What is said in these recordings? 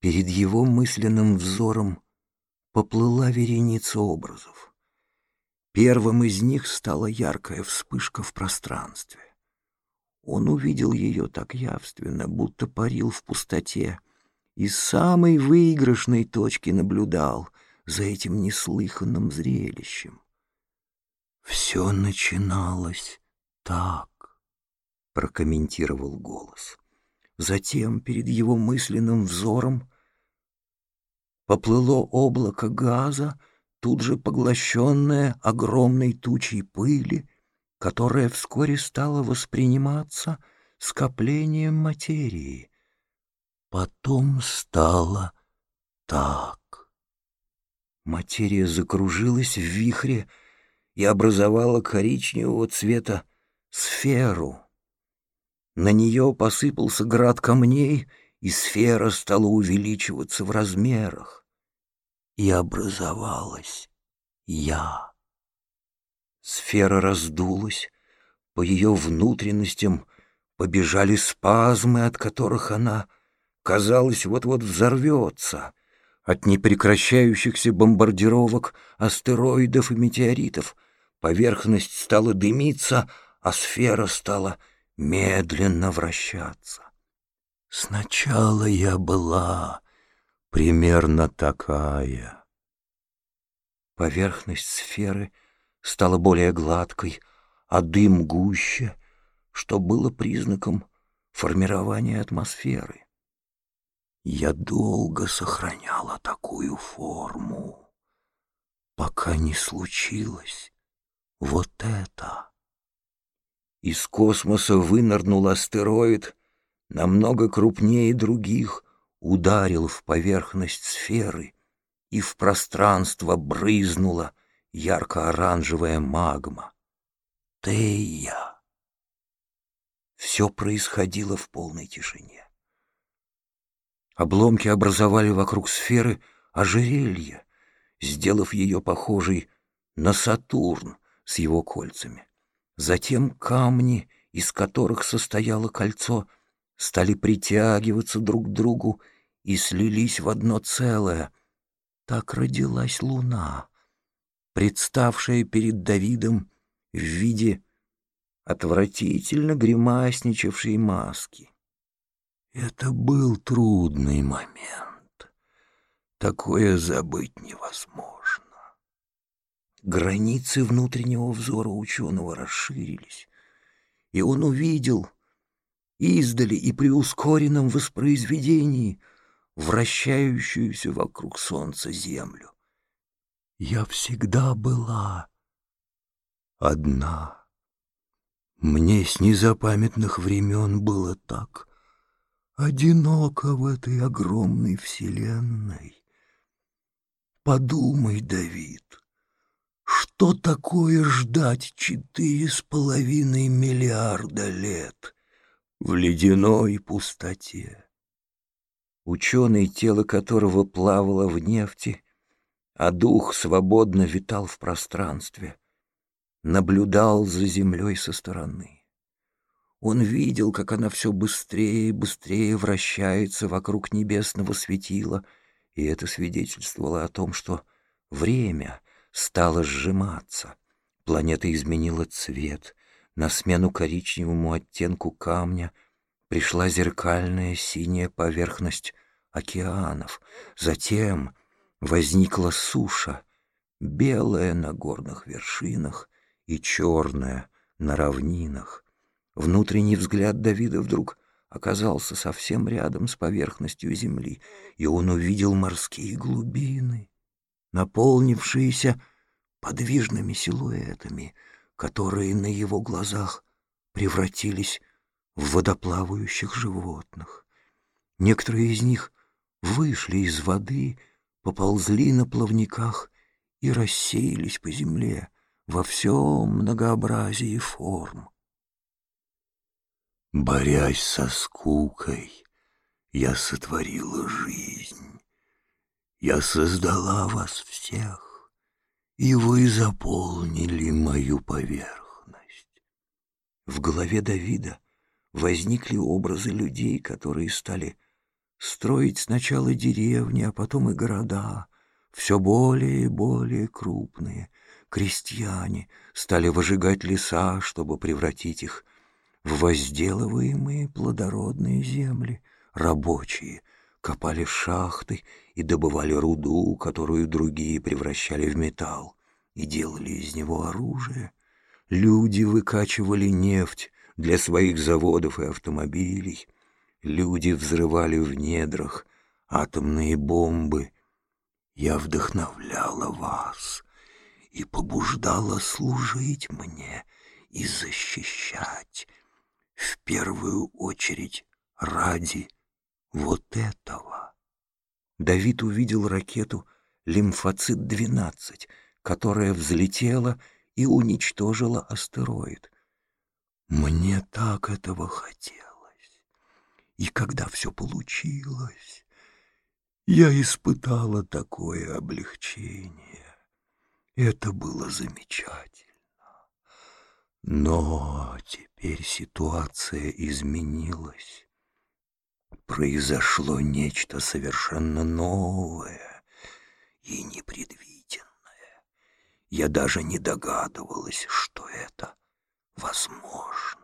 Перед его мысленным взором поплыла вереница образов. Первым из них стала яркая вспышка в пространстве. Он увидел ее так явственно, будто парил в пустоте, и с самой выигрышной точки наблюдал за этим неслыханным зрелищем. «Все начиналось так», — прокомментировал голос. Затем перед его мысленным взором поплыло облако газа, тут же поглощенное огромной тучей пыли, которая вскоре стала восприниматься скоплением материи. Потом стало так. Материя закружилась в вихре и образовала коричневого цвета сферу. На нее посыпался град камней, и сфера стала увеличиваться в размерах. И образовалась я. Сфера раздулась, по ее внутренностям побежали спазмы, от которых она, казалось, вот-вот взорвется, от непрекращающихся бомбардировок астероидов и метеоритов. Поверхность стала дымиться, а сфера стала медленно вращаться. Сначала я была примерно такая. Поверхность сферы стала более гладкой, а дым гуще, что было признаком формирования атмосферы. Я долго сохраняла такую форму, пока не случилось вот это. Из космоса вынырнул астероид, намного крупнее других, ударил в поверхность сферы, и в пространство брызнула ярко-оранжевая магма. Тея! Все происходило в полной тишине. Обломки образовали вокруг сферы ожерелье, сделав ее похожей на Сатурн с его кольцами. Затем камни, из которых состояло кольцо, стали притягиваться друг к другу и слились в одно целое. Так родилась луна, представшая перед Давидом в виде отвратительно гримасничавшей маски. Это был трудный момент. Такое забыть невозможно. Границы внутреннего взора ученого расширились, и он увидел издали и при ускоренном воспроизведении вращающуюся вокруг солнца землю. Я всегда была одна. Мне с незапамятных времен было так одиноко в этой огромной вселенной. Подумай, Давид, что такое ждать четыре с половиной миллиарда лет в ледяной пустоте? Ученый, тело которого плавало в нефти, а дух свободно витал в пространстве, наблюдал за землей со стороны. Он видел, как она все быстрее и быстрее вращается вокруг небесного светила, и это свидетельствовало о том, что время — стала сжиматься. Планета изменила цвет. На смену коричневому оттенку камня пришла зеркальная синяя поверхность океанов. Затем возникла суша, белая на горных вершинах и черная на равнинах. Внутренний взгляд Давида вдруг оказался совсем рядом с поверхностью земли, и он увидел морские глубины наполнившиеся подвижными силуэтами, которые на его глазах превратились в водоплавающих животных. Некоторые из них вышли из воды, поползли на плавниках и рассеялись по земле во всем многообразии форм. Борясь со скукой, я сотворила жизнь. Я создала вас всех, и вы заполнили мою поверхность. В голове Давида возникли образы людей, которые стали строить сначала деревни, а потом и города, все более и более крупные. Крестьяне стали выжигать леса, чтобы превратить их в возделываемые плодородные земли. Рабочие копали шахты и добывали руду, которую другие превращали в металл, и делали из него оружие. Люди выкачивали нефть для своих заводов и автомобилей. Люди взрывали в недрах атомные бомбы. Я вдохновляла вас и побуждала служить мне и защищать, в первую очередь ради вот этого. Давид увидел ракету «Лимфоцит-12», которая взлетела и уничтожила астероид. Мне так этого хотелось. И когда все получилось, я испытала такое облегчение. Это было замечательно. Но теперь ситуация изменилась. Произошло нечто совершенно новое и непредвиденное. Я даже не догадывалась, что это возможно.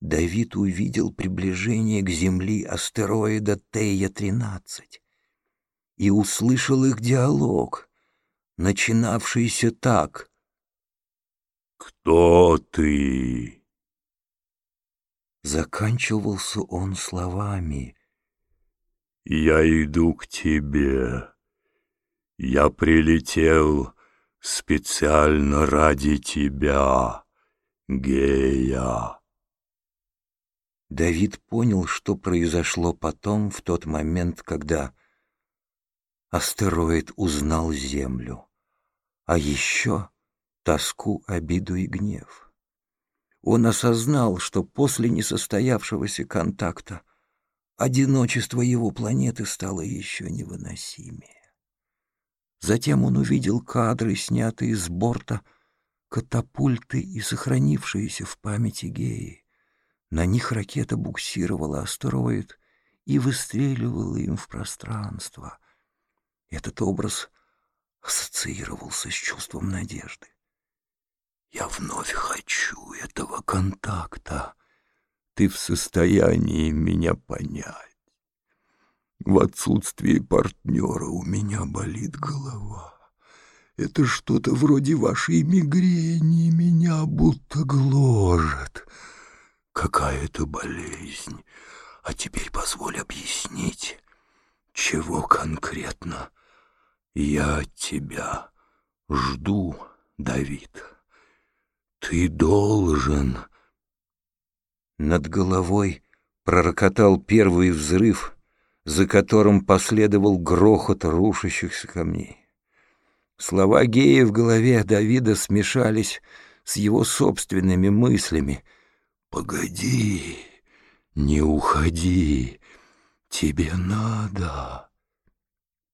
Давид увидел приближение к Земли астероида Тея-13 и услышал их диалог, начинавшийся так. «Кто ты?» Заканчивался он словами. «Я иду к тебе. Я прилетел специально ради тебя, Гея». Давид понял, что произошло потом, в тот момент, когда астероид узнал Землю, а еще тоску, обиду и гнев. Он осознал, что после несостоявшегося контакта одиночество его планеты стало еще невыносимее. Затем он увидел кадры, снятые с борта, катапульты и сохранившиеся в памяти геи. На них ракета буксировала астероид и выстреливала им в пространство. Этот образ ассоциировался с чувством надежды. Я вновь хочу этого контакта. Ты в состоянии меня понять. В отсутствии партнера у меня болит голова. Это что-то вроде вашей мигрени, меня будто гложет. Какая-то болезнь. А теперь позволь объяснить, чего конкретно я тебя жду, Давид. «Ты должен...» Над головой пророкотал первый взрыв, за которым последовал грохот рушащихся камней. Слова гея в голове Давида смешались с его собственными мыслями. «Погоди, не уходи, тебе надо...»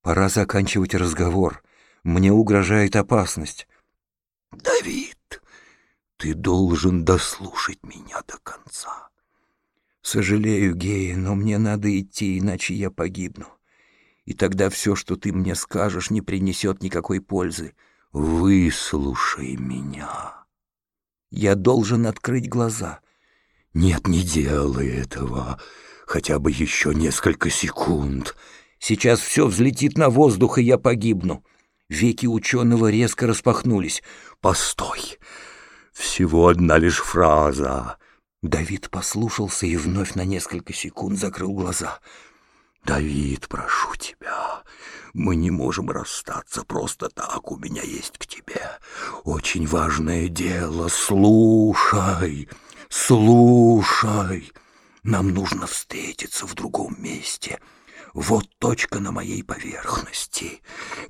Пора заканчивать разговор. Мне угрожает опасность. «Давид, ты должен дослушать меня до конца. Сожалею, Гея, но мне надо идти, иначе я погибну. И тогда все, что ты мне скажешь, не принесет никакой пользы. Выслушай меня. Я должен открыть глаза. Нет, не делай этого. Хотя бы еще несколько секунд. Сейчас все взлетит на воздух, и я погибну. Веки ученого резко распахнулись. Постой. Всего одна лишь фраза. Давид послушался и вновь на несколько секунд закрыл глаза. «Давид, прошу тебя, мы не можем расстаться просто так, у меня есть к тебе очень важное дело. Слушай, слушай, нам нужно встретиться в другом месте». Вот точка на моей поверхности,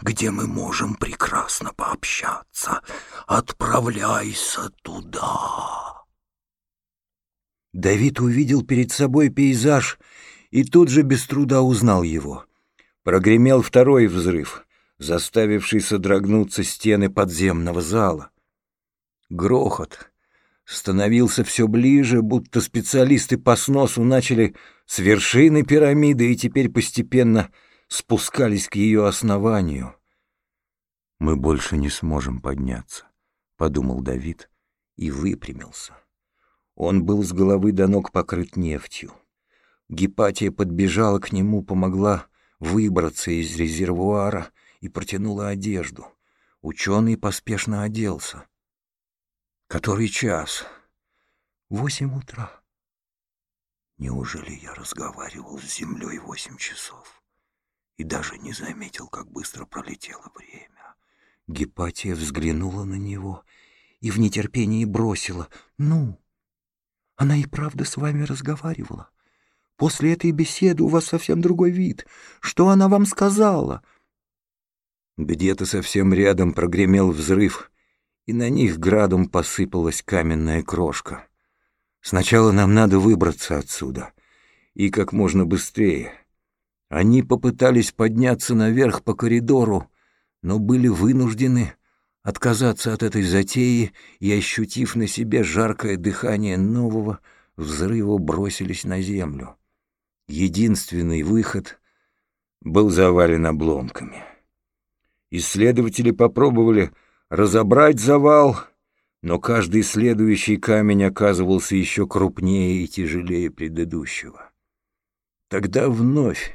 где мы можем прекрасно пообщаться. Отправляйся туда. Давид увидел перед собой пейзаж и тут же без труда узнал его. Прогремел второй взрыв, заставивший содрогнуться стены подземного зала. Грохот, становился все ближе, будто специалисты по сносу начали с вершины пирамиды и теперь постепенно спускались к ее основанию. «Мы больше не сможем подняться», — подумал Давид и выпрямился. Он был с головы до ног покрыт нефтью. Гепатия подбежала к нему, помогла выбраться из резервуара и протянула одежду. Ученый поспешно оделся. «Который час?» «Восемь утра». Неужели я разговаривал с землей восемь часов и даже не заметил, как быстро пролетело время? Гепатия взглянула на него и в нетерпении бросила. «Ну, она и правда с вами разговаривала. После этой беседы у вас совсем другой вид. Что она вам сказала?» Где-то совсем рядом прогремел взрыв, и на них градом посыпалась каменная крошка. Сначала нам надо выбраться отсюда, и как можно быстрее. Они попытались подняться наверх по коридору, но были вынуждены отказаться от этой затеи и, ощутив на себе жаркое дыхание нового, взрыва бросились на землю. Единственный выход был завален обломками. Исследователи попробовали разобрать завал, но каждый следующий камень оказывался еще крупнее и тяжелее предыдущего. Тогда вновь,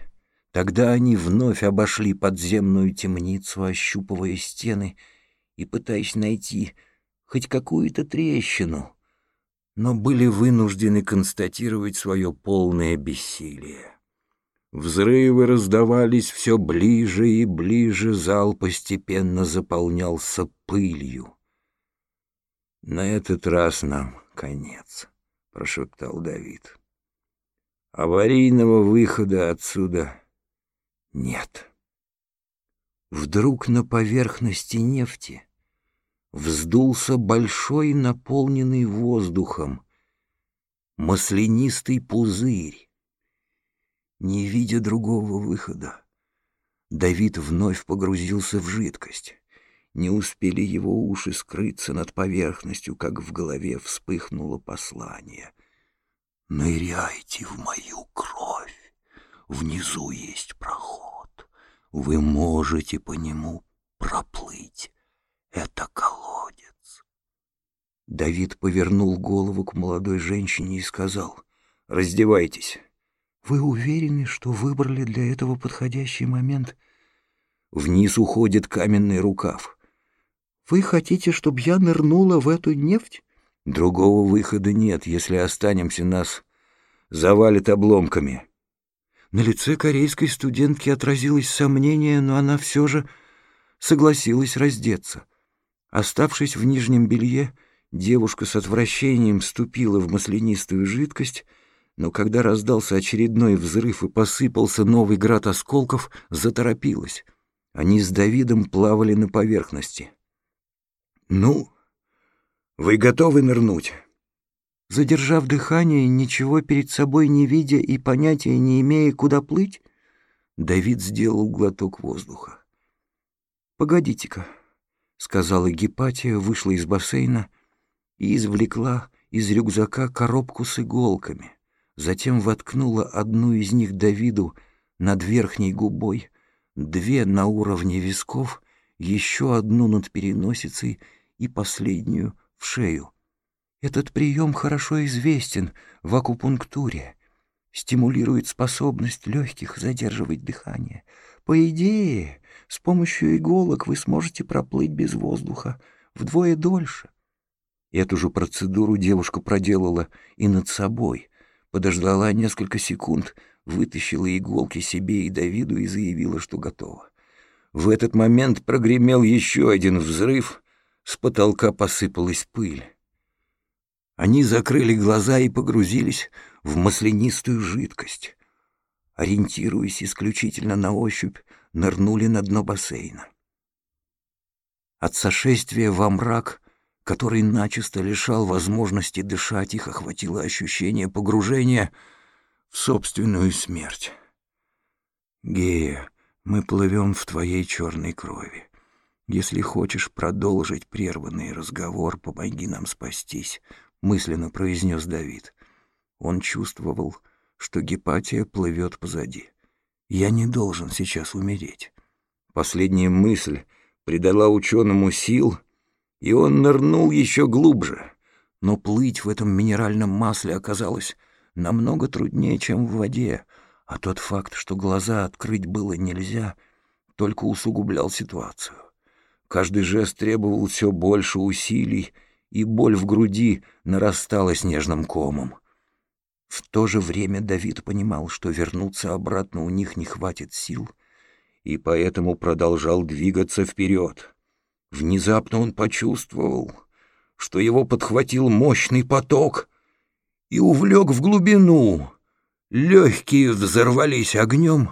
тогда они вновь обошли подземную темницу, ощупывая стены и пытаясь найти хоть какую-то трещину, но были вынуждены констатировать свое полное бессилие. Взрывы раздавались все ближе и ближе, зал постепенно заполнялся пылью. «На этот раз нам конец», — прошептал Давид. «Аварийного выхода отсюда нет». Вдруг на поверхности нефти вздулся большой наполненный воздухом маслянистый пузырь. Не видя другого выхода, Давид вновь погрузился в жидкость. Не успели его уши скрыться над поверхностью, как в голове вспыхнуло послание. «Ныряйте в мою кровь, внизу есть проход, вы можете по нему проплыть» это колодец. Давид повернул голову к молодой женщине и сказал, «Раздевайтесь». «Вы уверены, что выбрали для этого подходящий момент?» Вниз уходит каменный рукав. «Вы хотите, чтобы я нырнула в эту нефть?» «Другого выхода нет, если останемся, нас завалит обломками». На лице корейской студентки отразилось сомнение, но она все же согласилась раздеться. Оставшись в нижнем белье, девушка с отвращением ступила в маслянистую жидкость, но когда раздался очередной взрыв и посыпался новый град осколков, заторопилась. Они с Давидом плавали на поверхности. «Ну, вы готовы нырнуть?» Задержав дыхание, ничего перед собой не видя и понятия не имея, куда плыть, Давид сделал глоток воздуха. «Погодите-ка», сказала Гепатия, вышла из бассейна и извлекла из рюкзака коробку с иголками. Затем воткнула одну из них Давиду над верхней губой, две на уровне висков, еще одну над переносицей и последнюю в шею. Этот прием хорошо известен в акупунктуре, стимулирует способность легких задерживать дыхание. По идее, с помощью иголок вы сможете проплыть без воздуха вдвое дольше. Эту же процедуру девушка проделала и над собой. Подождала несколько секунд, вытащила иголки себе и Давиду и заявила, что готова. В этот момент прогремел еще один взрыв, с потолка посыпалась пыль. Они закрыли глаза и погрузились в маслянистую жидкость. Ориентируясь исключительно на ощупь, нырнули на дно бассейна. От сошествия во мрак, который начисто лишал возможности дышать, их охватило ощущение погружения в собственную смерть. «Гея, мы плывем в твоей черной крови. Если хочешь продолжить прерванный разговор, помоги нам спастись. — мысленно произнес Давид. Он чувствовал, что Гепатия плывет позади. «Я не должен сейчас умереть». Последняя мысль придала ученому сил, и он нырнул еще глубже. Но плыть в этом минеральном масле оказалось намного труднее, чем в воде, а тот факт, что глаза открыть было нельзя, только усугублял ситуацию. Каждый жест требовал все больше усилий, и боль в груди нарастала снежным комом. В то же время Давид понимал, что вернуться обратно у них не хватит сил, и поэтому продолжал двигаться вперед. Внезапно он почувствовал, что его подхватил мощный поток и увлек в глубину. Легкие взорвались огнем,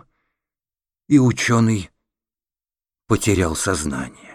и ученый потерял сознание.